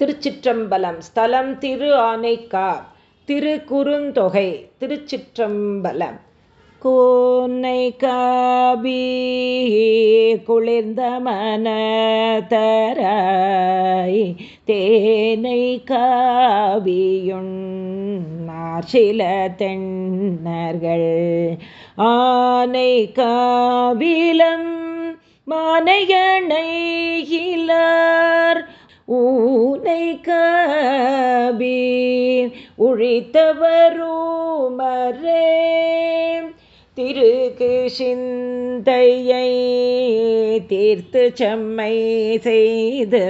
திருச்சிற்றம்பலம் ஸ்தலம் திரு ஆனைக்கார் திரு குறுந்தொகை திருச்சிற்றம்பலம். கோனை காபி குளிர்ந்த மனதராய் தேனை காவியுண் சில தென்னர்கள். ஆனை காவிலம் மானையணைகிலார் ஊனை கபீர் உழித்தவரூமரே. திருக்கு சிந்தையை தீர்த்து செம்மை செய்து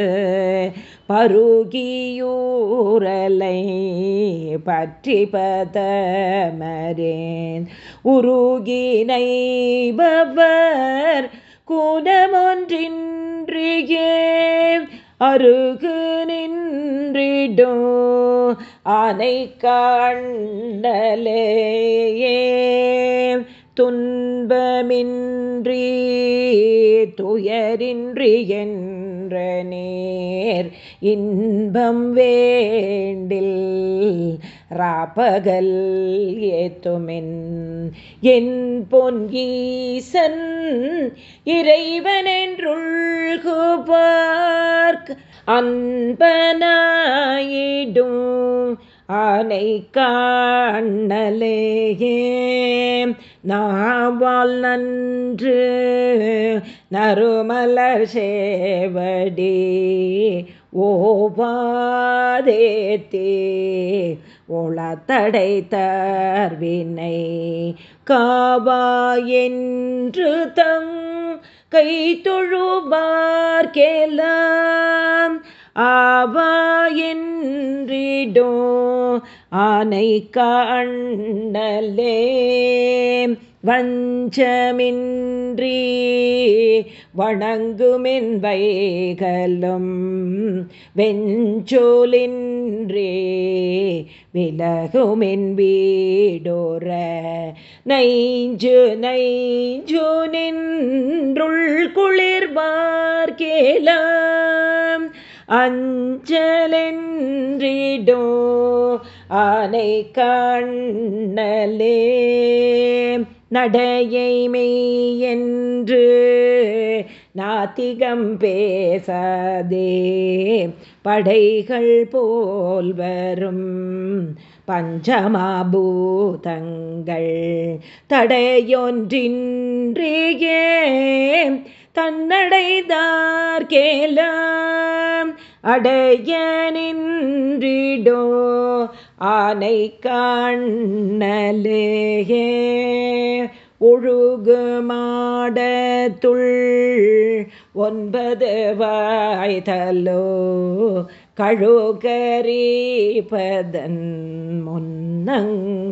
பருகியூரலை பற்றி பதமரேன். உருகினைபவர் குணமொன்றின்றியே. அருகு நின்றிடோ அனை காண்டலேயே. துன்பமின்றி துயரின்றி என்ற நேர் இன்பம் வேண்டில் ராப்பகல் ஏத்துமென். என் பொன்கீசன் ஈசன் இறைவனென்றுள்குபார்க் அன்பனாயிடும் ஆனை காணலேயே. நாவால் நன்று நறுமலர் சேவடி ஓவாதேத்தே ஒளத்தடை தர்வினை காவா என்று தங் கை தொழுபார்க்கெல்லாம் ஆவா என்றிடோ ஆனை காணலே வஞ்சமின்றி வணங்குமின் வைகலும் வெஞ்சோலின்றே விலகுமின் வீடோர நைஞ்சு நைஞ்சு நின்றுள் குளிர்வார்கேலாம் அஞ்சலென்றிடோ ஆனை கண்ணலே. நடையை மெய்யென்று நாத்திகம் பேசாதே. படைகள் போல் வரும் பஞ்சமாபூதங்கள் தடையொன்றின்றியே. தன்னடைதார் கேலாம் அடைய நின்றிடோ ஆனை காணலேயே ஒழுகு மாடத்துள் ஒன்பது வாய்தலோ கழுகரீபதன் முன்னங்கழலடி.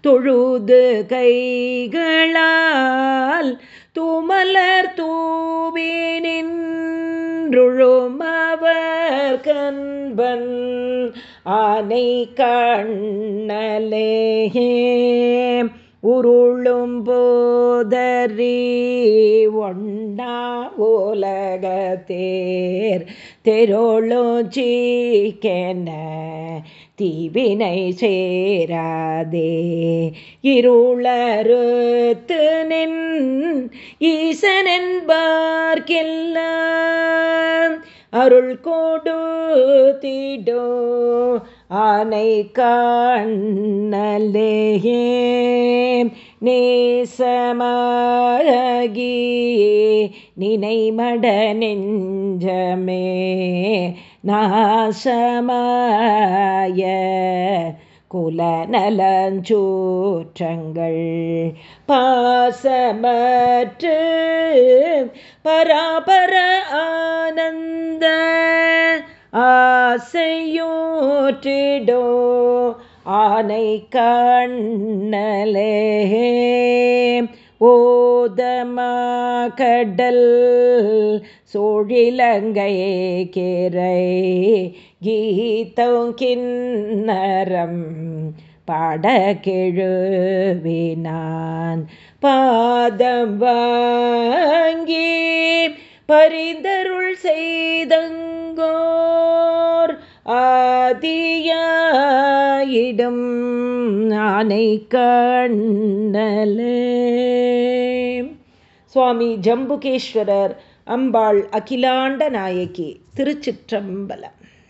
தொழுது கைகளால் துமலர் தூவே தூவினின்றுழுமவர் கண்பன் ஆனை கண்ணலே உருளும் போதறி ஒண்ணா உலகத்தேர் தெருளும் சீக்கென தீவினை சேராதே. இருளறுத்து நின் ஈசனென்பார்க்கெல்லாம் அருள் கொடு தீடோ ஆனை காணலேயே நேசமாகி நினைமட நெஞ்சமே நாசமாய குல நலஞ்சூற்றங்கள் பாசமற்று பராபர ஆனந்த ஆசையூற்றிடோ ஆனை கண்ணலே. ஓதமா கடல் சோழிலங்கை கேரை கீதோ கிண்ணரம் பாடகெழுவினான் பாதம் வாங்கி பரிந்தருள் செய்தங்கோர் ஆதியாயிடும் ஆனை கண்ணலே சுவாமி ஜம்புகேஸ்வரர் அம்பாள் அகிலாண்ட நாயகி திருச்சிற்றம்பலம்